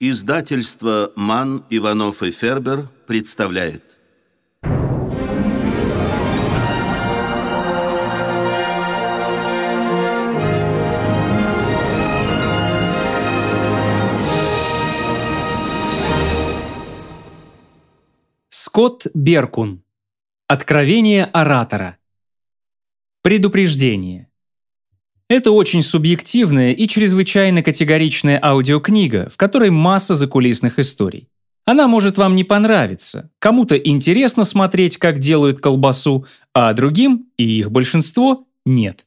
Издательство «Ман, Иванов и Фербер» представляет. Скотт Беркун. Откровение оратора. Предупреждение. Это очень субъективная и чрезвычайно категоричная аудиокнига, в которой масса закулисных историй. Она может вам не понравиться. Кому-то интересно смотреть, как делают колбасу, а другим, и их большинство, нет.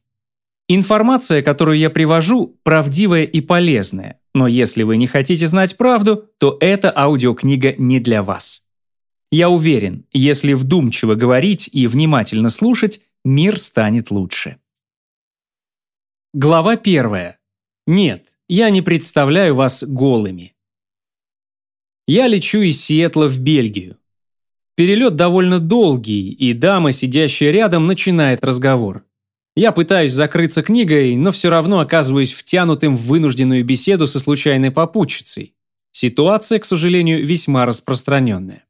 Информация, которую я привожу, правдивая и полезная. Но если вы не хотите знать правду, то эта аудиокнига не для вас. Я уверен, если вдумчиво говорить и внимательно слушать, мир станет лучше. Глава первая. Нет, я не представляю вас голыми. Я лечу из Сиэтла в Бельгию. Перелет довольно долгий, и дама, сидящая рядом, начинает разговор. Я пытаюсь закрыться книгой, но все равно оказываюсь втянутым в вынужденную беседу со случайной попутчицей. Ситуация, к сожалению, весьма распространенная.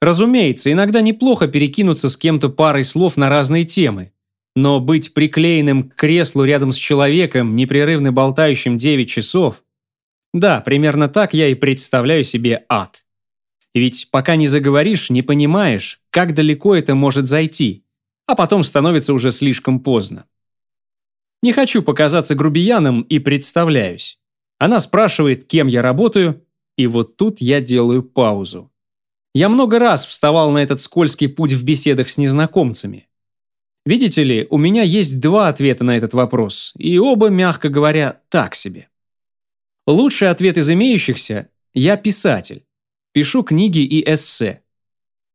Разумеется, иногда неплохо перекинуться с кем-то парой слов на разные темы, но быть приклеенным к креслу рядом с человеком, непрерывно болтающим 9 часов... Да, примерно так я и представляю себе ад. Ведь пока не заговоришь, не понимаешь, как далеко это может зайти, а потом становится уже слишком поздно. Не хочу показаться грубияном и представляюсь. Она спрашивает, кем я работаю, и вот тут я делаю паузу. Я много раз вставал на этот скользкий путь в беседах с незнакомцами. Видите ли, у меня есть два ответа на этот вопрос, и оба, мягко говоря, так себе. Лучший ответ из имеющихся – я писатель. Пишу книги и эссе.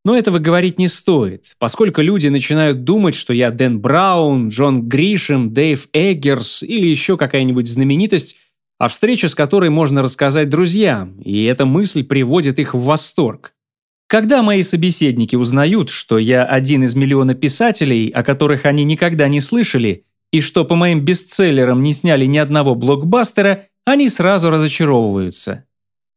Но этого говорить не стоит, поскольку люди начинают думать, что я Дэн Браун, Джон Гришем, Дэйв Эггерс или еще какая-нибудь знаменитость, о встрече с которой можно рассказать друзьям, и эта мысль приводит их в восторг. Когда мои собеседники узнают, что я один из миллиона писателей, о которых они никогда не слышали, и что по моим бестселлерам не сняли ни одного блокбастера, они сразу разочаровываются.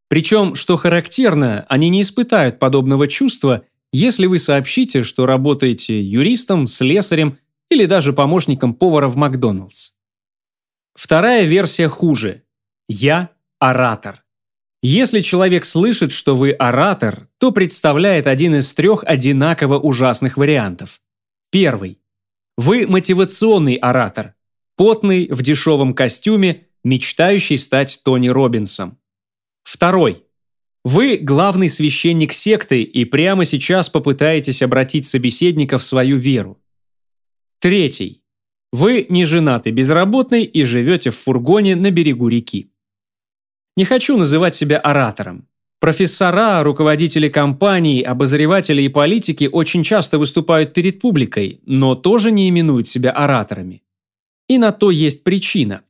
Причем, что характерно, они не испытают подобного чувства, если вы сообщите, что работаете юристом, слесарем или даже помощником повара в Макдоналдс. Вторая версия хуже. Я – оратор. Если человек слышит, что вы оратор, то представляет один из трех одинаково ужасных вариантов. Первый. Вы мотивационный оратор. Потный, в дешевом костюме, мечтающий стать Тони Робинсом. Второй. Вы главный священник секты и прямо сейчас попытаетесь обратить собеседника в свою веру. Третий. Вы не женатый безработный и живете в фургоне на берегу реки. Не хочу называть себя оратором. Профессора, руководители компаний, обозреватели и политики очень часто выступают перед публикой, но тоже не именуют себя ораторами. И на то есть причина.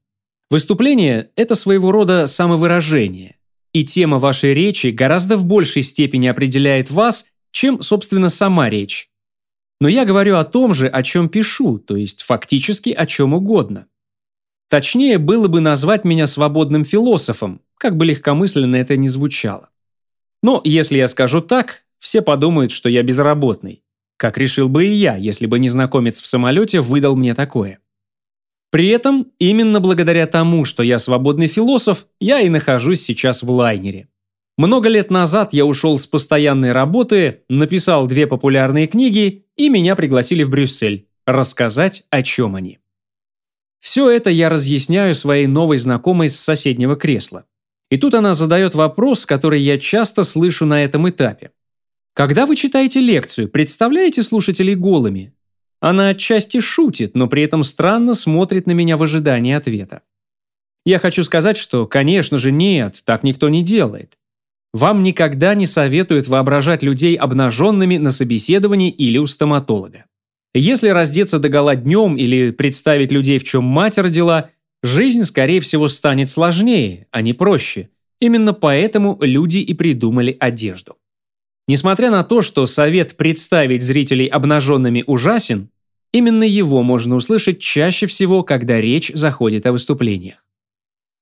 Выступление – это своего рода самовыражение. И тема вашей речи гораздо в большей степени определяет вас, чем, собственно, сама речь. Но я говорю о том же, о чем пишу, то есть фактически о чем угодно. Точнее было бы назвать меня свободным философом, как бы легкомысленно это ни звучало. Но если я скажу так, все подумают, что я безработный. Как решил бы и я, если бы незнакомец в самолете выдал мне такое. При этом, именно благодаря тому, что я свободный философ, я и нахожусь сейчас в лайнере. Много лет назад я ушел с постоянной работы, написал две популярные книги, и меня пригласили в Брюссель рассказать, о чем они. Все это я разъясняю своей новой знакомой с соседнего кресла. И тут она задает вопрос, который я часто слышу на этом этапе. Когда вы читаете лекцию, представляете слушателей голыми? Она отчасти шутит, но при этом странно смотрит на меня в ожидании ответа. Я хочу сказать, что, конечно же, нет, так никто не делает. Вам никогда не советуют воображать людей обнаженными на собеседовании или у стоматолога. Если раздеться догола днем или представить людей, в чем мать родила – жизнь, скорее всего, станет сложнее, а не проще. Именно поэтому люди и придумали одежду. Несмотря на то, что совет представить зрителей обнаженными ужасен, именно его можно услышать чаще всего, когда речь заходит о выступлениях.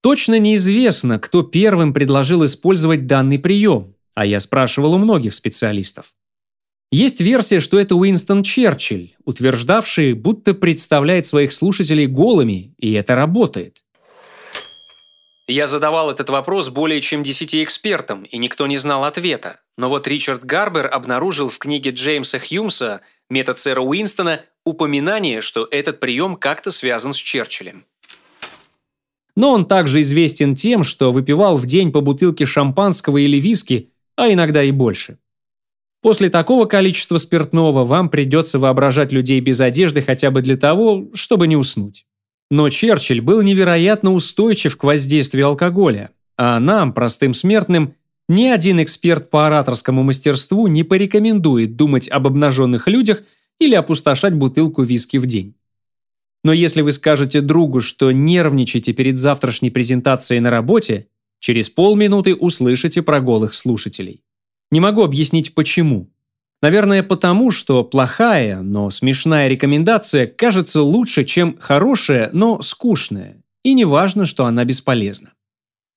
Точно неизвестно, кто первым предложил использовать данный прием, а я спрашивал у многих специалистов. Есть версия, что это Уинстон Черчилль, утверждавший, будто представляет своих слушателей голыми, и это работает. Я задавал этот вопрос более чем десяти экспертам, и никто не знал ответа. Но вот Ричард Гарбер обнаружил в книге Джеймса Хьюмса «Метод сэра Уинстона» упоминание, что этот прием как-то связан с Черчиллем. Но он также известен тем, что выпивал в день по бутылке шампанского или виски, а иногда и больше. После такого количества спиртного вам придется воображать людей без одежды хотя бы для того, чтобы не уснуть. Но Черчилль был невероятно устойчив к воздействию алкоголя, а нам, простым смертным, ни один эксперт по ораторскому мастерству не порекомендует думать об обнаженных людях или опустошать бутылку виски в день. Но если вы скажете другу, что нервничаете перед завтрашней презентацией на работе, через полминуты услышите про голых слушателей. Не могу объяснить почему. Наверное, потому, что плохая, но смешная рекомендация кажется лучше, чем хорошая, но скучная. И не важно, что она бесполезна.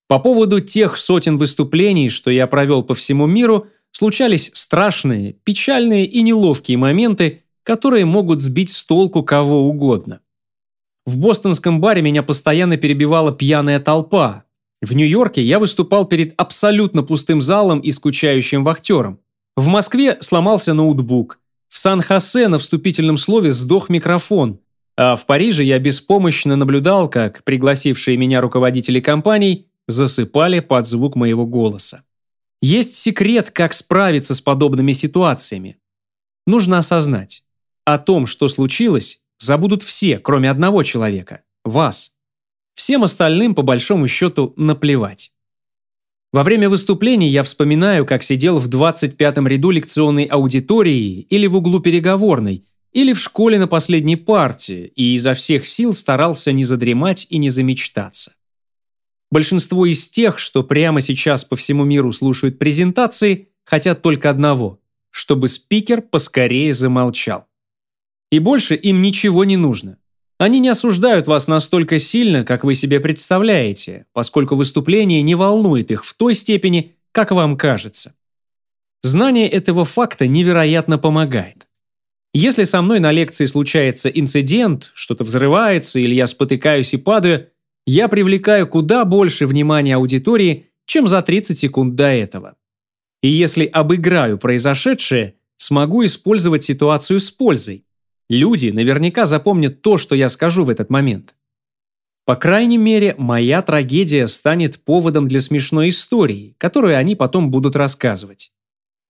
По поводу тех сотен выступлений, что я провел по всему миру, случались страшные, печальные и неловкие моменты, которые могут сбить с толку кого угодно. В бостонском баре меня постоянно перебивала пьяная толпа. В Нью-Йорке я выступал перед абсолютно пустым залом и скучающим вахтером. В Москве сломался ноутбук. В Сан-Хосе на вступительном слове сдох микрофон. А в Париже я беспомощно наблюдал, как пригласившие меня руководители компаний засыпали под звук моего голоса. Есть секрет, как справиться с подобными ситуациями. Нужно осознать. О том, что случилось, забудут все, кроме одного человека – вас. Всем остальным, по большому счету, наплевать. Во время выступлений я вспоминаю, как сидел в 25-м ряду лекционной аудитории или в углу переговорной, или в школе на последней парте, и изо всех сил старался не задремать и не замечтаться. Большинство из тех, что прямо сейчас по всему миру слушают презентации, хотят только одного – чтобы спикер поскорее замолчал. И больше им ничего не нужно. Они не осуждают вас настолько сильно, как вы себе представляете, поскольку выступление не волнует их в той степени, как вам кажется. Знание этого факта невероятно помогает. Если со мной на лекции случается инцидент, что-то взрывается или я спотыкаюсь и падаю, я привлекаю куда больше внимания аудитории, чем за 30 секунд до этого. И если обыграю произошедшее, смогу использовать ситуацию с пользой, Люди наверняка запомнят то, что я скажу в этот момент. По крайней мере, моя трагедия станет поводом для смешной истории, которую они потом будут рассказывать.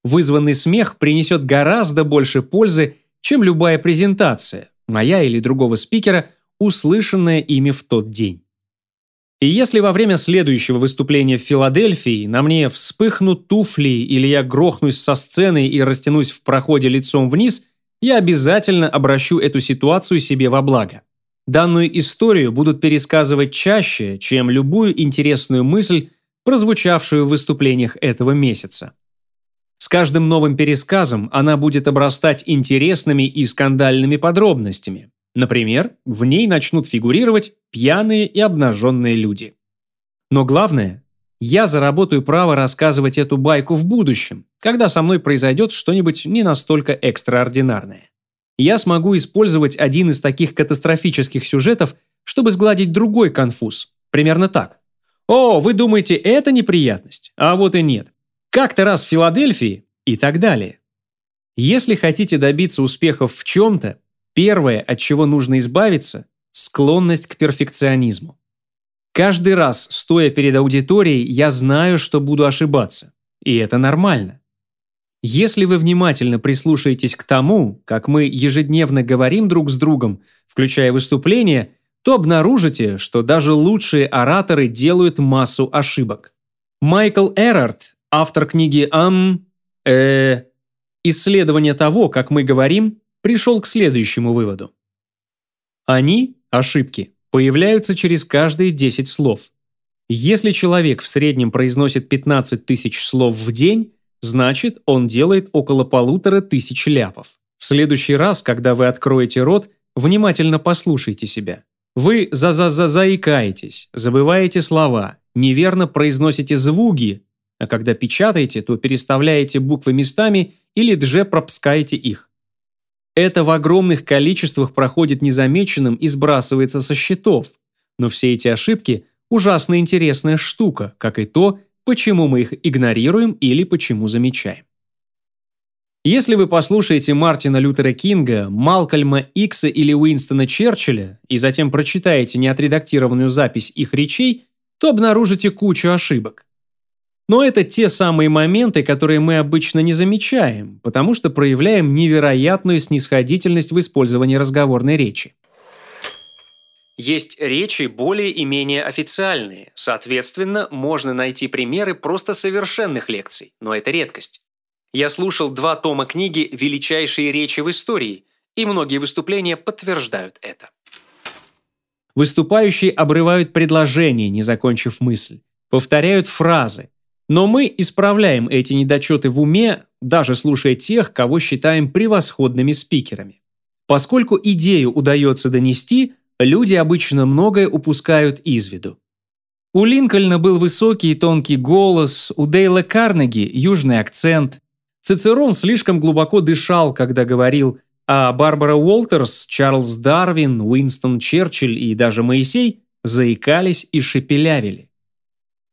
Вызванный смех принесет гораздо больше пользы, чем любая презентация, моя или другого спикера, услышанная ими в тот день. И если во время следующего выступления в Филадельфии на мне вспыхнут туфли или я грохнусь со сцены и растянусь в проходе лицом вниз – я обязательно обращу эту ситуацию себе во благо. Данную историю будут пересказывать чаще, чем любую интересную мысль, прозвучавшую в выступлениях этого месяца. С каждым новым пересказом она будет обрастать интересными и скандальными подробностями. Например, в ней начнут фигурировать пьяные и обнаженные люди. Но главное, я заработаю право рассказывать эту байку в будущем, когда со мной произойдет что-нибудь не настолько экстраординарное. Я смогу использовать один из таких катастрофических сюжетов, чтобы сгладить другой конфуз. Примерно так. «О, вы думаете, это неприятность? А вот и нет. Как-то раз в Филадельфии» и так далее. Если хотите добиться успехов в чем-то, первое, от чего нужно избавиться – склонность к перфекционизму. Каждый раз, стоя перед аудиторией, я знаю, что буду ошибаться. И это нормально. Если вы внимательно прислушаетесь к тому, как мы ежедневно говорим друг с другом, включая выступления, то обнаружите, что даже лучшие ораторы делают массу ошибок. Майкл Эрард, автор книги «Ам...» э, «Исследование того, как мы говорим», пришел к следующему выводу. Они, ошибки, появляются через каждые 10 слов. Если человек в среднем произносит 15 тысяч слов в день, значит, он делает около полутора тысяч ляпов. В следующий раз, когда вы откроете рот, внимательно послушайте себя. Вы за-за-за-заикаетесь, забываете слова, неверно произносите звуки, а когда печатаете, то переставляете буквы местами или дже пропускаете их. Это в огромных количествах проходит незамеченным и сбрасывается со счетов. Но все эти ошибки – ужасно интересная штука, как и то, почему мы их игнорируем или почему замечаем. Если вы послушаете Мартина Лютера Кинга, Малкольма Икса или Уинстона Черчилля и затем прочитаете неотредактированную запись их речей, то обнаружите кучу ошибок. Но это те самые моменты, которые мы обычно не замечаем, потому что проявляем невероятную снисходительность в использовании разговорной речи. Есть речи более и менее официальные, соответственно, можно найти примеры просто совершенных лекций, но это редкость. Я слушал два тома книги «Величайшие речи в истории», и многие выступления подтверждают это. Выступающие обрывают предложение, не закончив мысль, повторяют фразы. Но мы исправляем эти недочеты в уме, даже слушая тех, кого считаем превосходными спикерами. Поскольку идею удается донести, люди обычно многое упускают из виду. У Линкольна был высокий и тонкий голос, у Дейла Карнеги – южный акцент, Цицерон слишком глубоко дышал, когда говорил, а Барбара Уолтерс, Чарльз Дарвин, Уинстон Черчилль и даже Моисей заикались и шепелявили.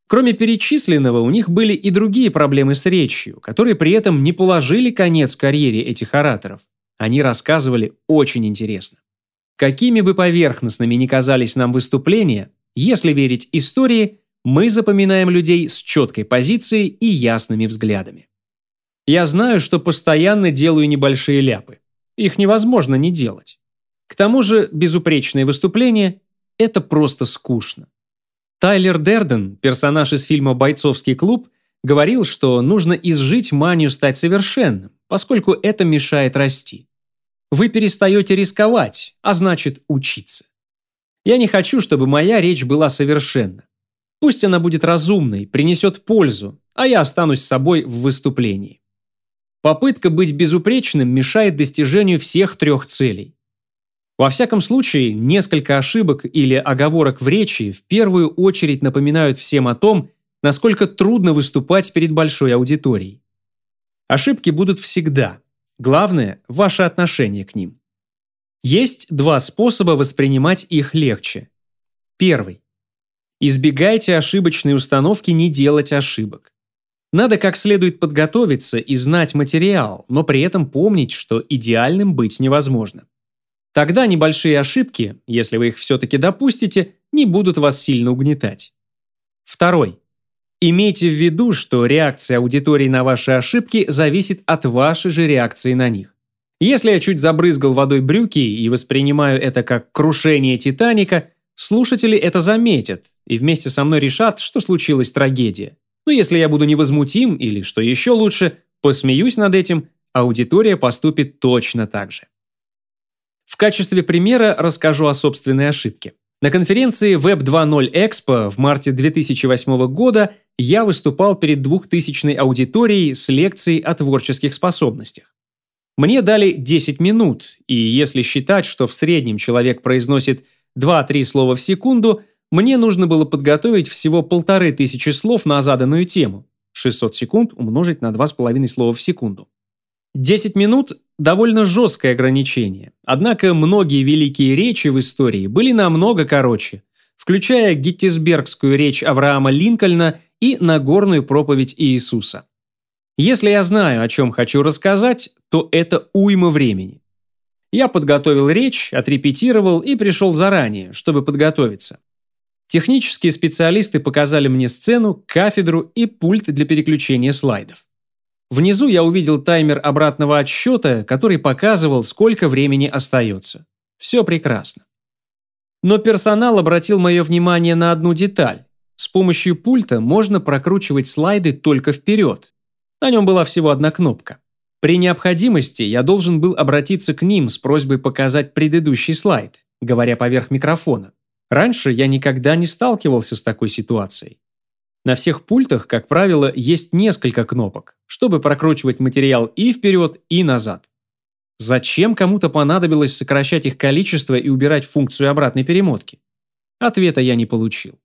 Кроме перечисленного, у них были и другие проблемы с речью, которые при этом не положили конец карьере этих ораторов. Они рассказывали очень интересно. Какими бы поверхностными ни казались нам выступления, если верить истории, мы запоминаем людей с четкой позицией и ясными взглядами. Я знаю, что постоянно делаю небольшие ляпы. Их невозможно не делать. К тому же безупречные выступления – это просто скучно. Тайлер Дерден, персонаж из фильма «Бойцовский клуб», говорил, что нужно изжить манию стать совершенным, поскольку это мешает расти. Вы перестаете рисковать, а значит учиться. Я не хочу, чтобы моя речь была совершенна. Пусть она будет разумной, принесет пользу, а я останусь собой в выступлении. Попытка быть безупречным мешает достижению всех трех целей. Во всяком случае, несколько ошибок или оговорок в речи в первую очередь напоминают всем о том, насколько трудно выступать перед большой аудиторией. Ошибки будут всегда. Главное – ваше отношение к ним. Есть два способа воспринимать их легче. Первый. Избегайте ошибочной установки не делать ошибок. Надо как следует подготовиться и знать материал, но при этом помнить, что идеальным быть невозможно. Тогда небольшие ошибки, если вы их все-таки допустите, не будут вас сильно угнетать. Второй. Имейте в виду, что реакция аудитории на ваши ошибки зависит от вашей же реакции на них. Если я чуть забрызгал водой брюки и воспринимаю это как крушение Титаника, слушатели это заметят и вместе со мной решат, что случилась трагедия. Но если я буду невозмутим или, что еще лучше, посмеюсь над этим, аудитория поступит точно так же. В качестве примера расскажу о собственной ошибке. На конференции Web 2.0 Expo в марте 2008 года я выступал перед двухтысячной аудиторией с лекцией о творческих способностях. Мне дали 10 минут, и если считать, что в среднем человек произносит 2-3 слова в секунду, мне нужно было подготовить всего полторы тысячи слов на заданную тему. 600 секунд умножить на 2,5 слова в секунду. 10 минут – довольно жесткое ограничение. Однако многие великие речи в истории были намного короче, включая Геттисбергскую речь Авраама Линкольна и Нагорную проповедь Иисуса. Если я знаю, о чем хочу рассказать, то это уйма времени. Я подготовил речь, отрепетировал и пришел заранее, чтобы подготовиться. Технические специалисты показали мне сцену, кафедру и пульт для переключения слайдов. Внизу я увидел таймер обратного отсчета, который показывал, сколько времени остается. Все прекрасно. Но персонал обратил мое внимание на одну деталь. С помощью пульта можно прокручивать слайды только вперед. На нем была всего одна кнопка. При необходимости я должен был обратиться к ним с просьбой показать предыдущий слайд, говоря поверх микрофона. Раньше я никогда не сталкивался с такой ситуацией. На всех пультах, как правило, есть несколько кнопок, чтобы прокручивать материал и вперед, и назад. Зачем кому-то понадобилось сокращать их количество и убирать функцию обратной перемотки? Ответа я не получил.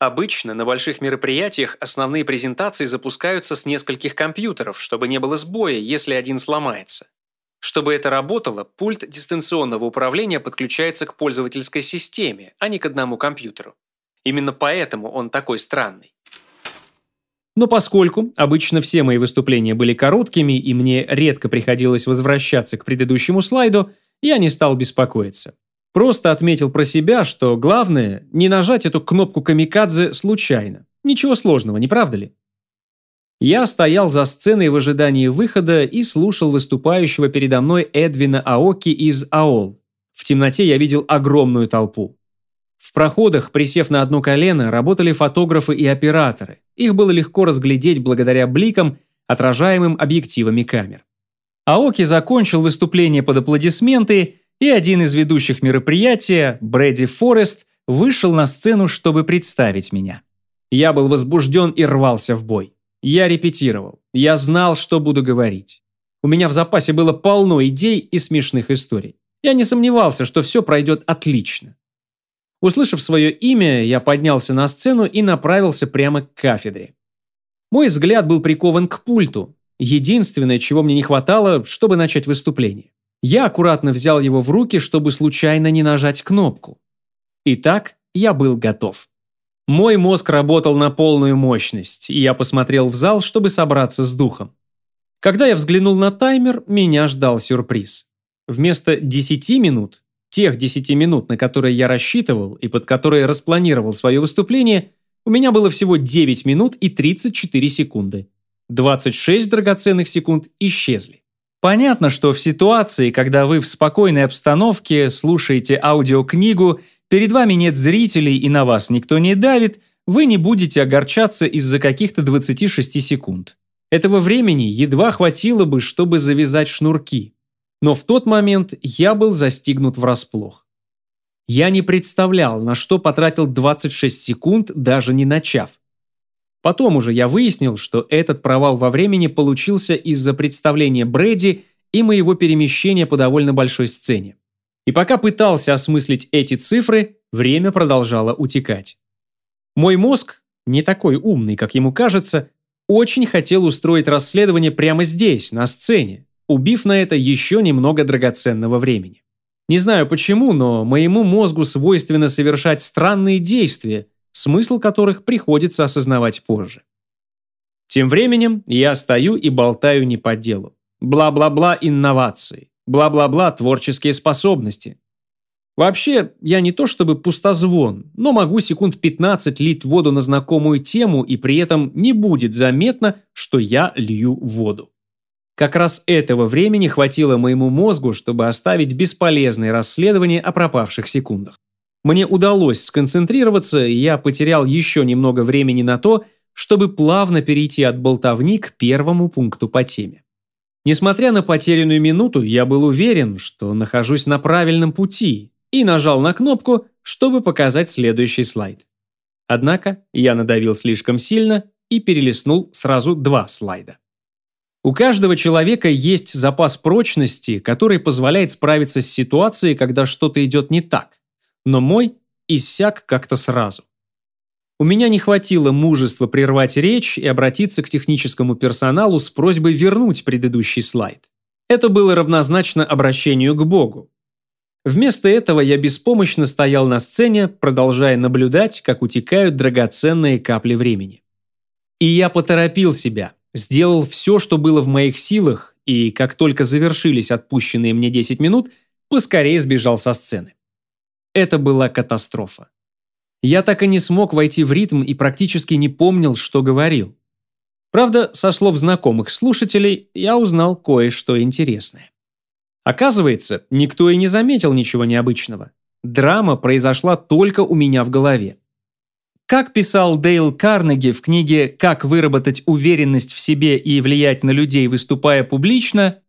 Обычно на больших мероприятиях основные презентации запускаются с нескольких компьютеров, чтобы не было сбоя, если один сломается. Чтобы это работало, пульт дистанционного управления подключается к пользовательской системе, а не к одному компьютеру. Именно поэтому он такой странный. Но поскольку обычно все мои выступления были короткими и мне редко приходилось возвращаться к предыдущему слайду, я не стал беспокоиться. Просто отметил про себя, что главное не нажать эту кнопку камикадзе случайно. Ничего сложного, не правда ли? Я стоял за сценой в ожидании выхода и слушал выступающего передо мной Эдвина Аоки из АОЛ. В темноте я видел огромную толпу. В проходах, присев на одно колено, работали фотографы и операторы. Их было легко разглядеть благодаря бликам, отражаемым объективами камер. Аоки закончил выступление под аплодисменты, и один из ведущих мероприятия, Брэди Форест, вышел на сцену, чтобы представить меня. Я был возбужден и рвался в бой. Я репетировал. Я знал, что буду говорить. У меня в запасе было полно идей и смешных историй. Я не сомневался, что все пройдет отлично. Услышав свое имя, я поднялся на сцену и направился прямо к кафедре. Мой взгляд был прикован к пульту. Единственное, чего мне не хватало, чтобы начать выступление. Я аккуратно взял его в руки, чтобы случайно не нажать кнопку. Итак, я был готов. Мой мозг работал на полную мощность, и я посмотрел в зал, чтобы собраться с духом. Когда я взглянул на таймер, меня ждал сюрприз. Вместо 10 минут тех 10 минут, на которые я рассчитывал и под которые распланировал свое выступление, у меня было всего 9 минут и 34 секунды. 26 драгоценных секунд исчезли. Понятно, что в ситуации, когда вы в спокойной обстановке слушаете аудиокнигу, перед вами нет зрителей и на вас никто не давит, вы не будете огорчаться из-за каких-то 26 секунд. Этого времени едва хватило бы, чтобы завязать шнурки. Но в тот момент я был застигнут врасплох. Я не представлял, на что потратил 26 секунд, даже не начав. Потом уже я выяснил, что этот провал во времени получился из-за представления Брэди и моего перемещения по довольно большой сцене. И пока пытался осмыслить эти цифры, время продолжало утекать. Мой мозг, не такой умный, как ему кажется, очень хотел устроить расследование прямо здесь, на сцене, убив на это еще немного драгоценного времени. Не знаю почему, но моему мозгу свойственно совершать странные действия, смысл которых приходится осознавать позже. Тем временем я стою и болтаю не по делу. Бла-бла-бла инновации, бла-бла-бла творческие способности. Вообще, я не то чтобы пустозвон, но могу секунд 15 лить воду на знакомую тему, и при этом не будет заметно, что я лью воду. Как раз этого времени хватило моему мозгу, чтобы оставить бесполезные расследования о пропавших секундах. Мне удалось сконцентрироваться, и я потерял еще немного времени на то, чтобы плавно перейти от болтовни к первому пункту по теме. Несмотря на потерянную минуту, я был уверен, что нахожусь на правильном пути и нажал на кнопку, чтобы показать следующий слайд. Однако я надавил слишком сильно и перелистнул сразу два слайда. У каждого человека есть запас прочности, который позволяет справиться с ситуацией, когда что-то идет не так. Но мой иссяк как-то сразу. У меня не хватило мужества прервать речь и обратиться к техническому персоналу с просьбой вернуть предыдущий слайд. Это было равнозначно обращению к Богу. Вместо этого я беспомощно стоял на сцене, продолжая наблюдать, как утекают драгоценные капли времени. И я поторопил себя, Сделал все, что было в моих силах, и как только завершились отпущенные мне 10 минут, поскорее сбежал со сцены. Это была катастрофа. Я так и не смог войти в ритм и практически не помнил, что говорил. Правда, со слов знакомых слушателей, я узнал кое-что интересное. Оказывается, никто и не заметил ничего необычного. Драма произошла только у меня в голове. Как писал Дейл Карнеги в книге «Как выработать уверенность в себе и влиять на людей, выступая публично»,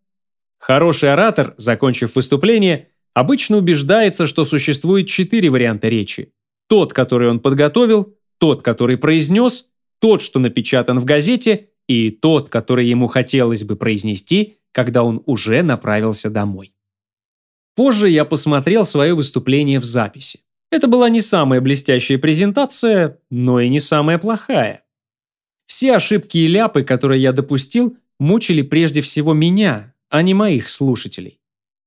хороший оратор, закончив выступление, обычно убеждается, что существует четыре варианта речи. Тот, который он подготовил, тот, который произнес, тот, что напечатан в газете, и тот, который ему хотелось бы произнести, когда он уже направился домой. Позже я посмотрел свое выступление в записи. Это была не самая блестящая презентация, но и не самая плохая. Все ошибки и ляпы, которые я допустил, мучили прежде всего меня, а не моих слушателей.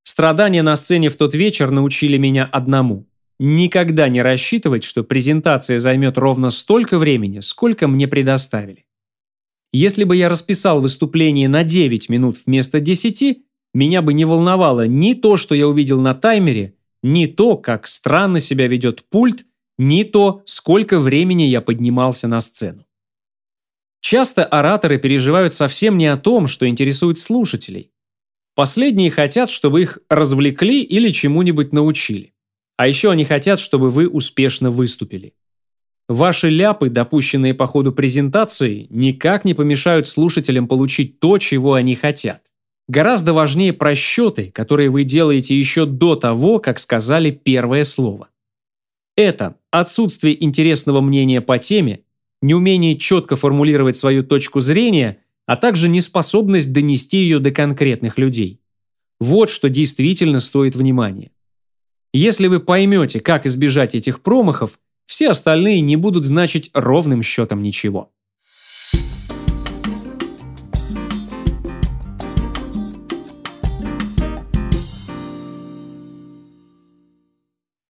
Страдания на сцене в тот вечер научили меня одному. Никогда не рассчитывать, что презентация займет ровно столько времени, сколько мне предоставили. Если бы я расписал выступление на 9 минут вместо 10, меня бы не волновало ни то, что я увидел на таймере, ни то, как странно себя ведет пульт, ни то, сколько времени я поднимался на сцену. Часто ораторы переживают совсем не о том, что интересует слушателей. Последние хотят, чтобы их развлекли или чему-нибудь научили. А еще они хотят, чтобы вы успешно выступили. Ваши ляпы, допущенные по ходу презентации, никак не помешают слушателям получить то, чего они хотят. Гораздо важнее просчеты, которые вы делаете еще до того, как сказали первое слово. Это отсутствие интересного мнения по теме неумение четко формулировать свою точку зрения, а также неспособность донести ее до конкретных людей. Вот что действительно стоит внимания. Если вы поймете, как избежать этих промахов, все остальные не будут значить ровным счетом ничего.